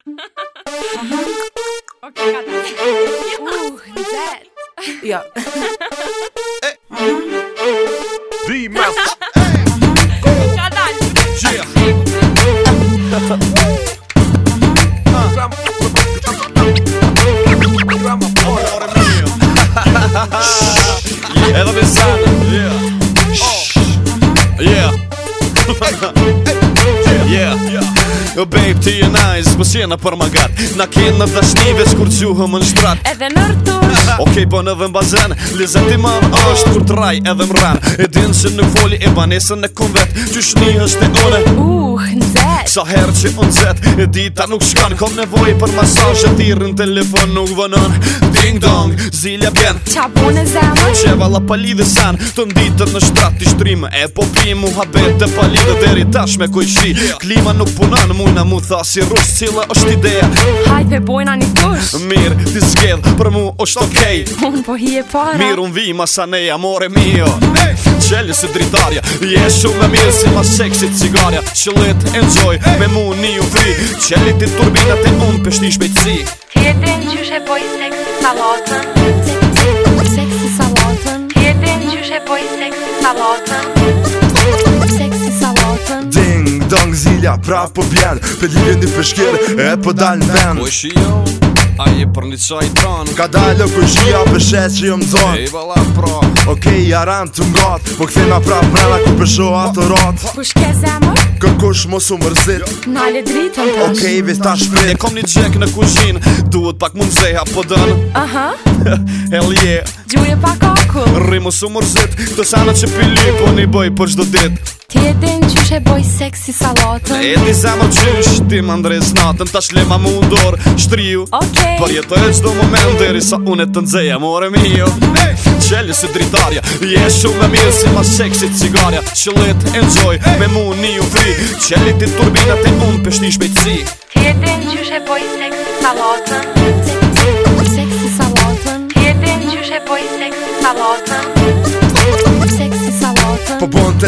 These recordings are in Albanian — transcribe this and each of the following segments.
okay, got that. Ooh, that. Yeah. The master. Got that. Ela besada. Yeah. Oh. Yeah. Babe, ti e nice, mos jena për më Na kinë në dashnive, s'kur gjuhëm në shtratë Edhe në Okej, okay, po edhe në bazen Lizet i mamë është kur traj edhe më ranë E dinë që nuk foli e banesën e kumë vetë Gjushni është e une Uh, nëzet Sa herë që unë zet E dita nuk shkan Kom nevoj për masaj Shë tirën telefon nuk vënën Ding dong, zilja bjen Qa bunë e zemën Që valla pali dhe sanë Të nditët në shtrat i shtrimë E popim u habet e pali dhe deri tash me kojshri Klima nuk punan, mu Kina mu tha si rrës cilë është ideja Hajt pe bojna një push Mirë, ti zgjedh, për mu është okej okay. Unë po hi e para Mirë, unë vi ma sa neja, more mio hey! Qelje si dritarja, jeshu me mirë Si ma seksit cigarja, që let e Me mu një u fri Qelje ti turbina të unë pështi shpejtë si Kjetë e në gjyshe boj seksi salatën seksit salatën Kjetë e në gjyshe boj seksi salatën Ding dong zilja prap po vjen Për të një përshkir e për po dalë në vend Po e shi jo, a je për një qaj ton Ka dalë o kur shi për shes që jo më Ej vala pra Okej okay, aran të mgat Po këthej ma prap mrena ku për shoh ato rat po Ku shke zemër? Kërkush mos u mërzit Nale dritën tash, Okej okay, vis ta shprit Ne kom një gjek në kushin Duhet pak mund zej po dën Aha Hell yeah Gjuje pak oku Rrimus u mërzit Të sanat që pili Po një bëj për shdo dit Ti e e boj seksi salatën E ti se më qysh, ti më ndrejt natën Ta shle ma mundur, shtriju okay. Për jetë e qdo moment deri sa unë e të nëzeja, more mi jo hey. Qelje si dritarja Je shumë me mirë si ma seksi cigarja Që letë hey. me mu një u fri Qelje ti turbina ti unë pështi shni shmejtë si e boj seksi salatën Seksi salatën Ti e e boj seksi salatën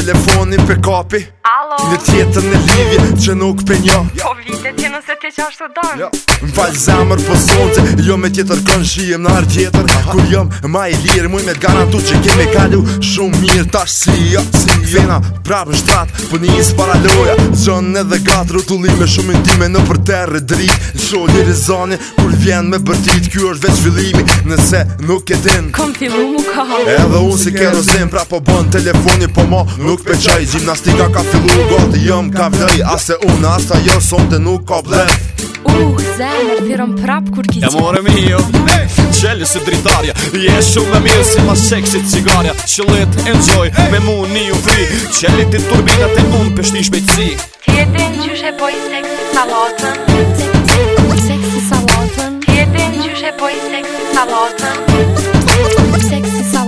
telefonin pe kapi Alo Në tjetër në livje që nuk pe një Jo vje Se ti nëse te qa të dëmë jo. Më falë zamër për Jo me tjetër kënë shijem në harë tjetër Kur jëmë ma i lirë Muj me garantu që kemi kalu Shumë mirë tash si jo si, jo. Fena prapë në shtratë Për një isë para loja Zonë edhe gatë rëtulli Me shumë intime në për terë Dritë në sholi rizoni Kur vjen me bërtit Kjo është veç fillimi Nëse nuk e din Kom ti mu mu ka Edhe unë si kero Pra po bën telefoni Po mo nuk peqaj Gjimnastika ka ka unë jo nuk ka blend Uh, zemër, thiron prap kur ki E more mi jo hey! Qelli si dritarja Je shumë me mirë ma seksit cigarja Qëllit, enjoy, hey! me mu një u fri Qelli ti turbinat e unë pështi shpejtësi Ti e din qështë e po boj seksit salatën Seksit salatën Ti e din qështë e po boj seksit salatën Seksit